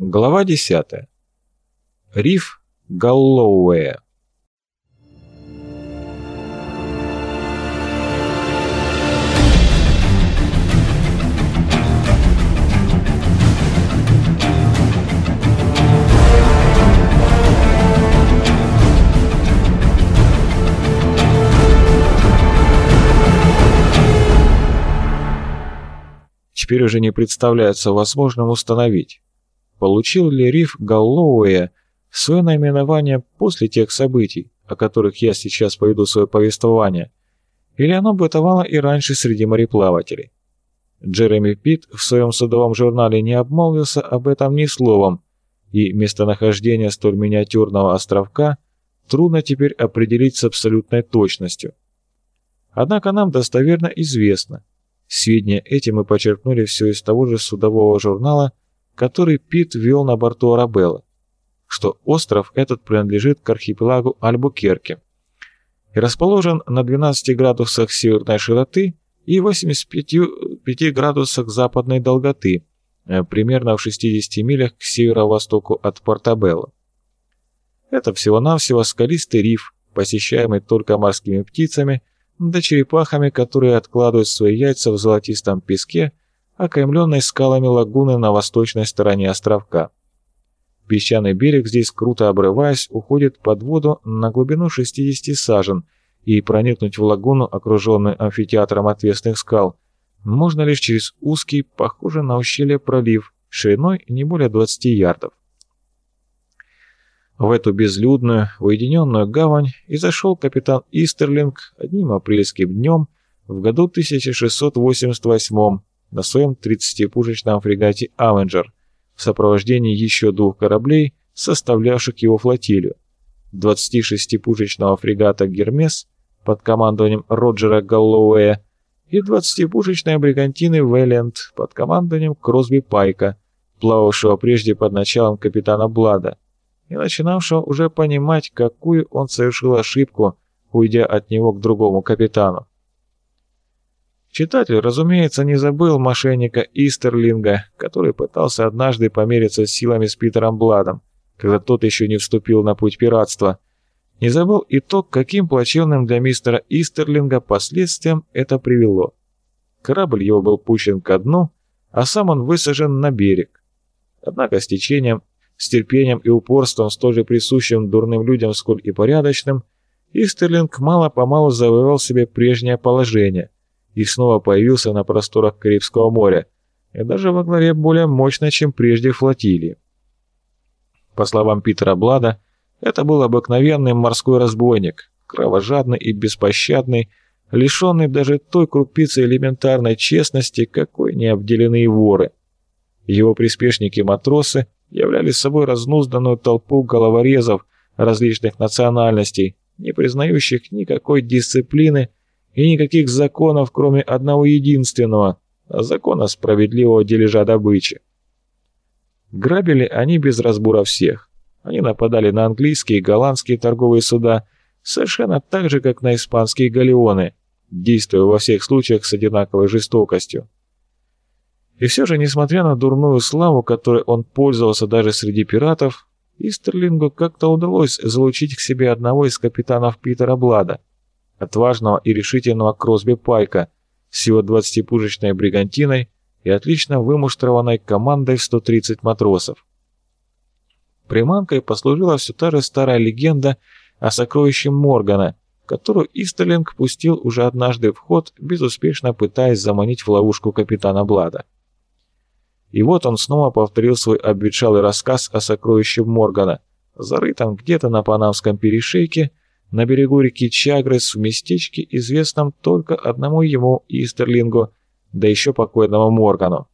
Глава 10. Риф Галлоуэя. Теперь уже не представляется возможным установить, получил ли риф Галлоуэя свое наименование после тех событий, о которых я сейчас поведу свое повествование, или оно бытовало и раньше среди мореплавателей. Джереми Питт в своем судовом журнале не обмолвился об этом ни словом, и местонахождение столь миниатюрного островка трудно теперь определить с абсолютной точностью. Однако нам достоверно известно, сведения эти мы почерпнули все из того же судового журнала, который Пит вел на борту Арабеллы, что остров этот принадлежит к архипелагу Альбукерке и расположен на 12 градусах северной широты и 85 градусах западной долготы, э, примерно в 60 милях к северо-востоку от Портабелло. Это всего-навсего скалистый риф, посещаемый только морскими птицами, да черепахами, которые откладывают свои яйца в золотистом песке окаймленной скалами лагуны на восточной стороне островка. Песчаный берег здесь, круто обрываясь, уходит под воду на глубину 60 сажен, и проникнуть в лагуну, окруженную амфитеатром отвесных скал, можно лишь через узкий, похожий на ущелье пролив, шириной не более 20 ярдов. В эту безлюдную, уединенную гавань и зашел капитан Истерлинг одним апрельским днем в году 1688 на своем 30-пушечном фрегате «Авенджер» в сопровождении еще двух кораблей, составлявших его флотилию, 26-пушечного фрегата «Гермес» под командованием Роджера Галлоуэя и 20-пушечной бригантины «Вэллиант» под командованием Кросби Пайка, плававшего прежде под началом капитана Блада, и начинавшего уже понимать, какую он совершил ошибку, уйдя от него к другому капитану. Читатель, разумеется, не забыл мошенника Истерлинга, который пытался однажды помериться силами с Питером Бладом, когда тот еще не вступил на путь пиратства. Не забыл и то, каким плачевным для мистера Истерлинга последствиям это привело. Корабль его был пущен ко дну, а сам он высажен на берег. Однако с течением, с терпением и упорством, столь же присущим дурным людям, сколь и порядочным, Истерлинг мало-помалу завоевал себе прежнее положение – и снова появился на просторах Карибского моря, и даже во главе более мощной, чем прежде флотилии. По словам Питера Блада, это был обыкновенный морской разбойник, кровожадный и беспощадный, лишенный даже той крупицы элементарной честности, какой не обделены воры. Его приспешники-матросы являли собой разнузданную толпу головорезов различных национальностей, не признающих никакой дисциплины и никаких законов, кроме одного единственного – закона справедливого дележа добычи. Грабили они без разбора всех. Они нападали на английские и голландские торговые суда совершенно так же, как на испанские галеоны, действуя во всех случаях с одинаковой жестокостью. И все же, несмотря на дурную славу, которой он пользовался даже среди пиратов, Истерлингу как-то удалось залучить к себе одного из капитанов Питера Блада, отважного и решительного Кросби Пайка с его 20-пушечной бригантиной и отлично вымуштрованной командой в 130 матросов. Приманкой послужила все та же старая легенда о сокровище Моргана, которую Истерлинг пустил уже однажды в ход, безуспешно пытаясь заманить в ловушку капитана Блада. И вот он снова повторил свой обветшалый рассказ о сокровище Моргана, зарытом где-то на Панамском перешейке, на берегу реки Чагрес в местечке, известном только одному ему Истерлингу, да еще покойному Моргану.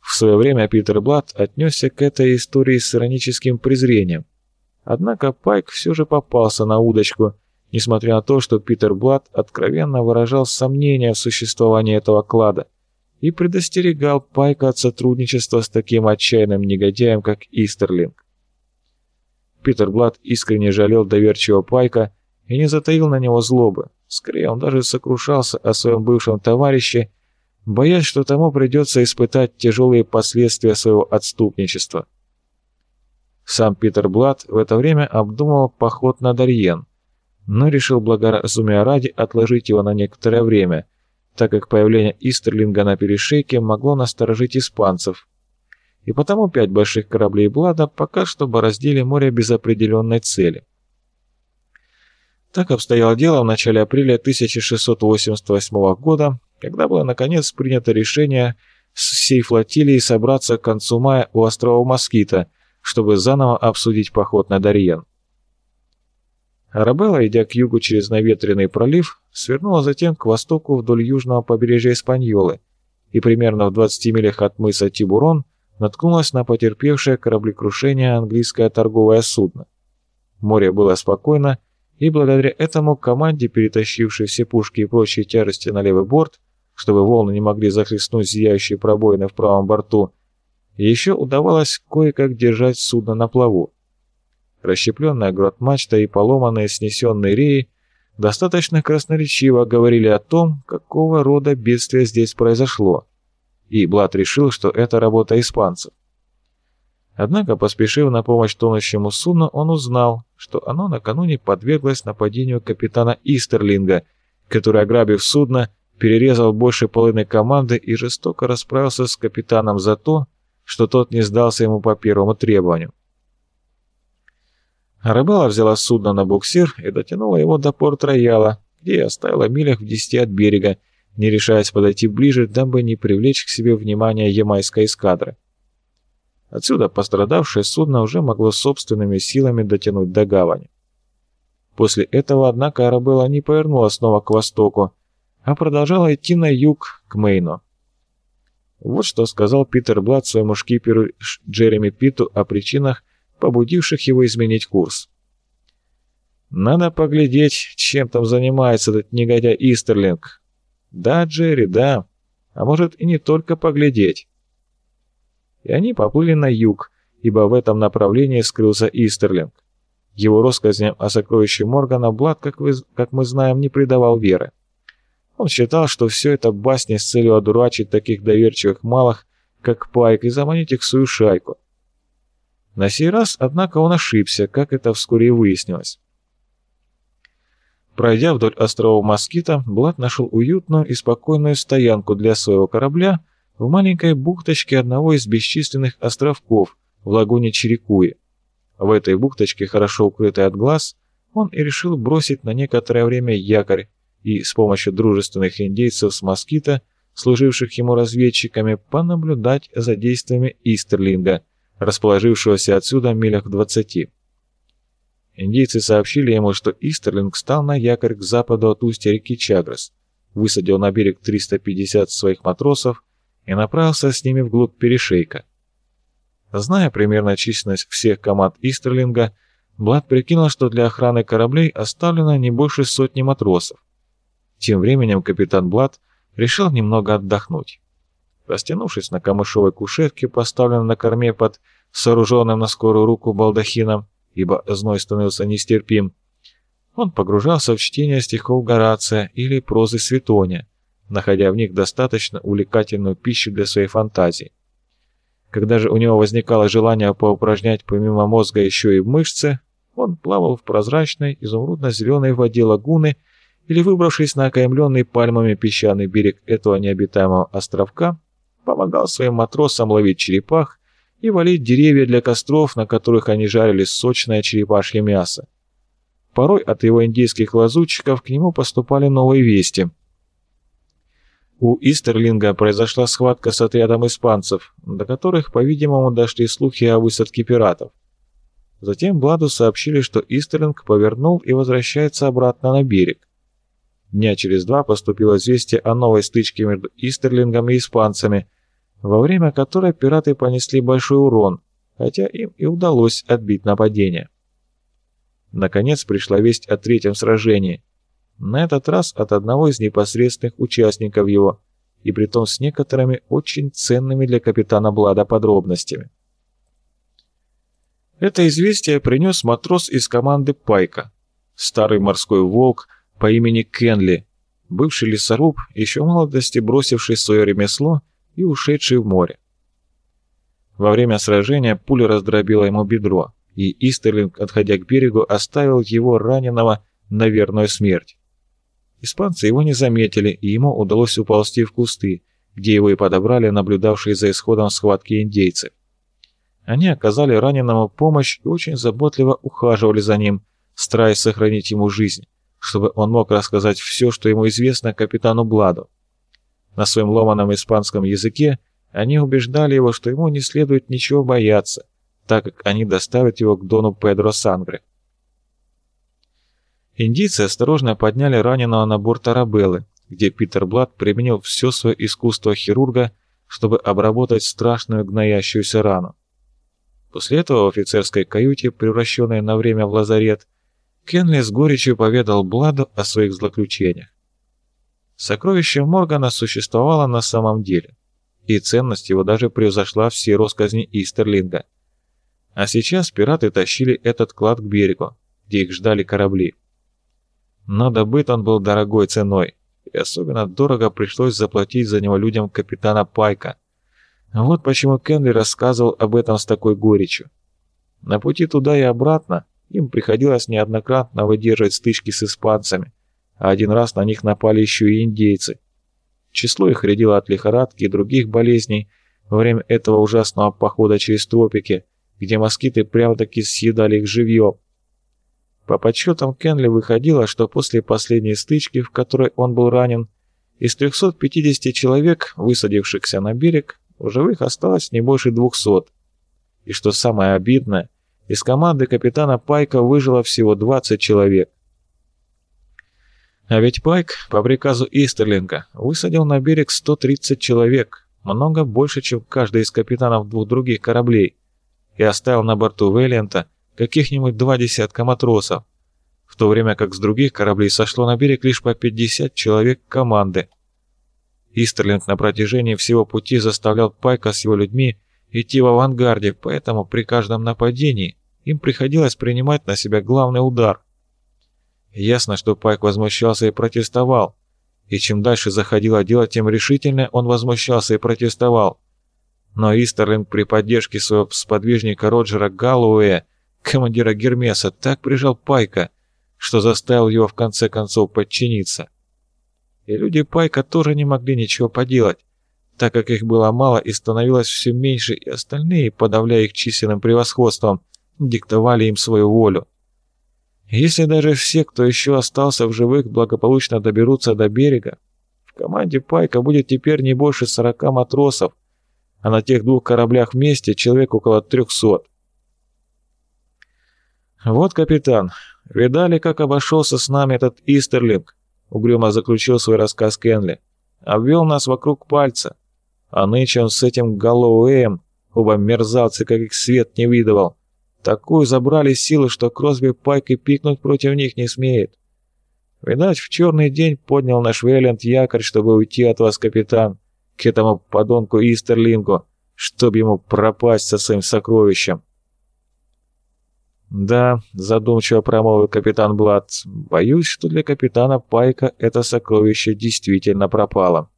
В свое время Питер Блад отнесся к этой истории с ироническим презрением. Однако Пайк все же попался на удочку, несмотря на то, что Питер Блад откровенно выражал сомнения в существовании этого клада и предостерегал Пайка от сотрудничества с таким отчаянным негодяем, как Истерлинг. Питер Блад искренне жалел доверчивого Пайка и не затаил на него злобы. Скорее, он даже сокрушался о своем бывшем товарище, боясь, что тому придется испытать тяжелые последствия своего отступничества. Сам Питер Блад в это время обдумывал поход на Дарьен, но решил благоразумия ради отложить его на некоторое время, так как появление Истерлинга на перешейке могло насторожить испанцев, и потому пять больших кораблей Блада пока что бороздили море без определенной цели. Так обстояло дело в начале апреля 1688 года, когда было наконец принято решение с всей флотилией собраться к концу мая у острова Москита, чтобы заново обсудить поход на Дарьен. Арабелла, идя к югу через наветренный пролив, свернула затем к востоку вдоль южного побережья Испаньолы и примерно в 20 милях от мыса Тибурон наткнулась на потерпевшее кораблекрушение английское торговое судно. Море было спокойно, и благодаря этому команде, перетащившей все пушки и прочие тяжести на левый борт, чтобы волны не могли захлестнуть зияющие пробоины в правом борту, еще удавалось кое-как держать судно на плаву. Расщепленная грот-мачта и поломанные снесенные реи достаточно красноречиво говорили о том, какого рода бедствие здесь произошло, и Блад решил, что это работа испанцев. Однако, поспешив на помощь тонущему судну, он узнал, что оно накануне подверглось нападению капитана Истерлинга, который, ограбив судно, перерезал больше половины команды и жестоко расправился с капитаном за то, что тот не сдался ему по первому требованию. Рыбала взяла судно на буксир и дотянула его до порт-рояла, где и оставила милях в десяти от берега, не решаясь подойти ближе, дабы не привлечь к себе внимание ямайской эскадры. Отсюда пострадавшее судно уже могло собственными силами дотянуть до гавани. После этого, однако, Арабелла не повернула снова к востоку, а продолжала идти на юг, к Мейну. Вот что сказал Питер Блад своему шкиперу Джереми Питу о причинах, побудивших его изменить курс. «Надо поглядеть, чем там занимается этот негодяй Истерлинг. Да, Джерри, да. А может и не только поглядеть и они поплыли на юг, ибо в этом направлении скрылся Истерлинг. Его россказням о сокровище Моргана Блад, как, вы, как мы знаем, не придавал веры. Он считал, что все это басни с целью одурачить таких доверчивых малых, как Пайк, и заманить их в свою шайку. На сей раз, однако, он ошибся, как это вскоре и выяснилось. Пройдя вдоль островов Москита, Блад нашел уютную и спокойную стоянку для своего корабля в маленькой бухточке одного из бесчисленных островков в лагуне Черекуи. В этой бухточке, хорошо укрытой от глаз, он и решил бросить на некоторое время якорь и с помощью дружественных индейцев с москита, служивших ему разведчиками, понаблюдать за действиями Истерлинга, расположившегося отсюда в милях в двадцати. Индейцы сообщили ему, что Истерлинг стал на якорь к западу от устья реки Чаграс, высадил на берег 350 своих матросов и направился с ними вглубь перешейка. Зная примерно численность всех команд Истерлинга, Блад прикинул, что для охраны кораблей оставлено не больше сотни матросов. Тем временем капитан Блад решил немного отдохнуть. Растянувшись на камышовой кушетке, поставленной на корме под сооруженным на скорую руку балдахином, ибо зной становился нестерпим, он погружался в чтение стихов Горация или прозы Светония, находя в них достаточно увлекательную пищу для своей фантазии. Когда же у него возникало желание поупражнять помимо мозга еще и мышцы, он плавал в прозрачной изумрудно-зеленой воде лагуны или, выбравшись на окаймленный пальмами песчаный берег этого необитаемого островка, помогал своим матросам ловить черепах и валить деревья для костров, на которых они жарили сочное черепашье мясо. Порой от его индейских лазутчиков к нему поступали новые вести – у Истерлинга произошла схватка с отрядом испанцев, до которых, по-видимому, дошли слухи о высадке пиратов. Затем Бладу сообщили, что Истерлинг повернул и возвращается обратно на берег. Дня через два поступило известие о новой стычке между Истерлингом и испанцами, во время которой пираты понесли большой урон, хотя им и удалось отбить нападение. Наконец пришла весть о третьем сражении – на этот раз от одного из непосредственных участников его, и притом с некоторыми очень ценными для капитана Блада подробностями. Это известие принес матрос из команды Пайка, старый морской волк по имени Кенли, бывший лесоруб, еще в молодости бросивший свое ремесло и ушедший в море. Во время сражения пуля раздробила ему бедро, и Истерлинг, отходя к берегу, оставил его раненого на верную смерть. Испанцы его не заметили, и ему удалось уползти в кусты, где его и подобрали наблюдавшие за исходом схватки индейцы. Они оказали раненому помощь и очень заботливо ухаживали за ним, стараясь сохранить ему жизнь, чтобы он мог рассказать все, что ему известно капитану Бладу. На своем ломаном испанском языке они убеждали его, что ему не следует ничего бояться, так как они доставят его к дону Педро Сангре. Индийцы осторожно подняли раненого на борт Арабеллы, где Питер Блад применил все свое искусство хирурга, чтобы обработать страшную гноящуюся рану. После этого в офицерской каюте, превращенной на время в лазарет, Кенли с горечью поведал Бладу о своих злоключениях. Сокровище Моргана существовало на самом деле, и ценность его даже превзошла все росказни Истерлинга. А сейчас пираты тащили этот клад к берегу, где их ждали корабли. Но добыт он был дорогой ценой, и особенно дорого пришлось заплатить за него людям капитана Пайка. Вот почему Кенли рассказывал об этом с такой горечью. На пути туда и обратно им приходилось неоднократно выдерживать стычки с испанцами, а один раз на них напали еще и индейцы. Число их рядило от лихорадки и других болезней во время этого ужасного похода через тропики, где москиты прямо-таки съедали их живьем. По подсчетам Кенли выходило, что после последней стычки, в которой он был ранен, из 350 человек, высадившихся на берег, в живых осталось не больше 200. И что самое обидное, из команды капитана Пайка выжило всего 20 человек. А ведь Пайк по приказу Истерлинга высадил на берег 130 человек, много больше, чем каждый из капитанов двух других кораблей, и оставил на борту Вэллианта каких-нибудь два десятка матросов, в то время как с других кораблей сошло на берег лишь по 50 человек команды. Истерлинг на протяжении всего пути заставлял Пайка с его людьми идти в авангарде, поэтому при каждом нападении им приходилось принимать на себя главный удар. Ясно, что Пайк возмущался и протестовал, и чем дальше заходило дело, тем решительнее он возмущался и протестовал. Но Истерлинг при поддержке своего сподвижника Роджера Галлоуэя командира Гермеса, так прижал Пайка, что заставил его в конце концов подчиниться. И люди Пайка тоже не могли ничего поделать, так как их было мало и становилось все меньше, и остальные, подавляя их численным превосходством, диктовали им свою волю. Если даже все, кто еще остался в живых, благополучно доберутся до берега, в команде Пайка будет теперь не больше сорока матросов, а на тех двух кораблях вместе человек около трехсот. «Вот, капитан, видали, как обошелся с нами этот Истерлинг?» — угрюмо заключил свой рассказ Кенли. «Обвел нас вокруг пальца. А нынче он с этим Галлоуэем, оба мерзавцы, как их свет не видывал. Такую забрали силы, что Кросби Пайк и пикнуть против них не смеет. Видать, в черный день поднял наш Вэллиант якорь, чтобы уйти от вас, капитан, к этому подонку Истерлингу, чтобы ему пропасть со своим сокровищем». «Да», — задумчиво промолвил капитан Блад, — «боюсь, что для капитана Пайка это сокровище действительно пропало».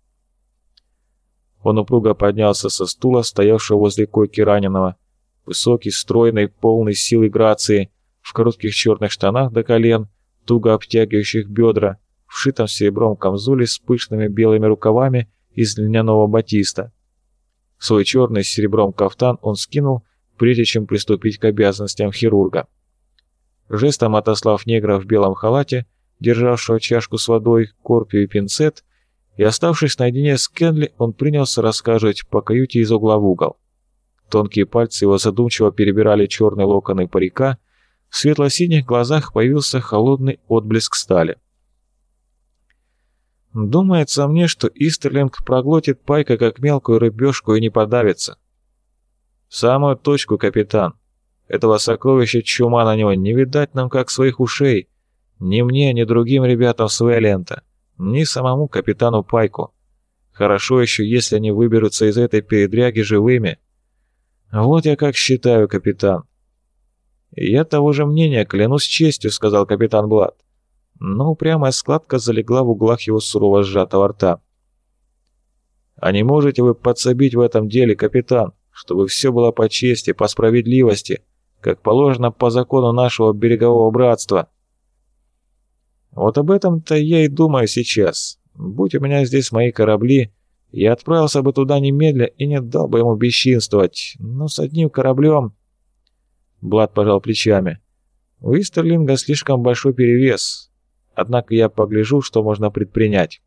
Он упруго поднялся со стула, стоявшего возле койки раненого. Высокий, стройный, полный силы грации, в коротких черных штанах до колен, туго обтягивающих бедра, в шитом серебром камзоле с пышными белыми рукавами из льняного батиста. Свой черный с серебром кафтан он скинул прежде чем приступить к обязанностям хирурга. Жестом отослав негра в белом халате, державшего чашку с водой, корпию и пинцет, и оставшись наедине с Кенли, он принялся рассказывать по каюте из угла в угол. Тонкие пальцы его задумчиво перебирали черные локоны парика, в светло-синих глазах появился холодный отблеск стали. «Думается мне, что Истерлинг проглотит Пайка как мелкую рыбешку и не подавится. «В самую точку, капитан. Этого сокровища чума на него не видать нам как своих ушей. Ни мне, ни другим ребятам с лента, ни самому капитану Пайку. Хорошо еще, если они выберутся из этой передряги живыми. Вот я как считаю, капитан». «Я того же мнения, клянусь честью», — сказал капитан Блад. но упрямая складка залегла в углах его сурово сжатого рта. «А не можете вы подсобить в этом деле, капитан, чтобы все было по чести, по справедливости, как положено по закону нашего берегового братства?» «Вот об этом-то я и думаю сейчас. Будь у меня здесь мои корабли, я отправился бы туда немедля и не дал бы ему бесчинствовать, но с одним кораблем...» Блад пожал плечами. «У Истерлинга слишком большой перевес. Однако я погляжу, что можно предпринять.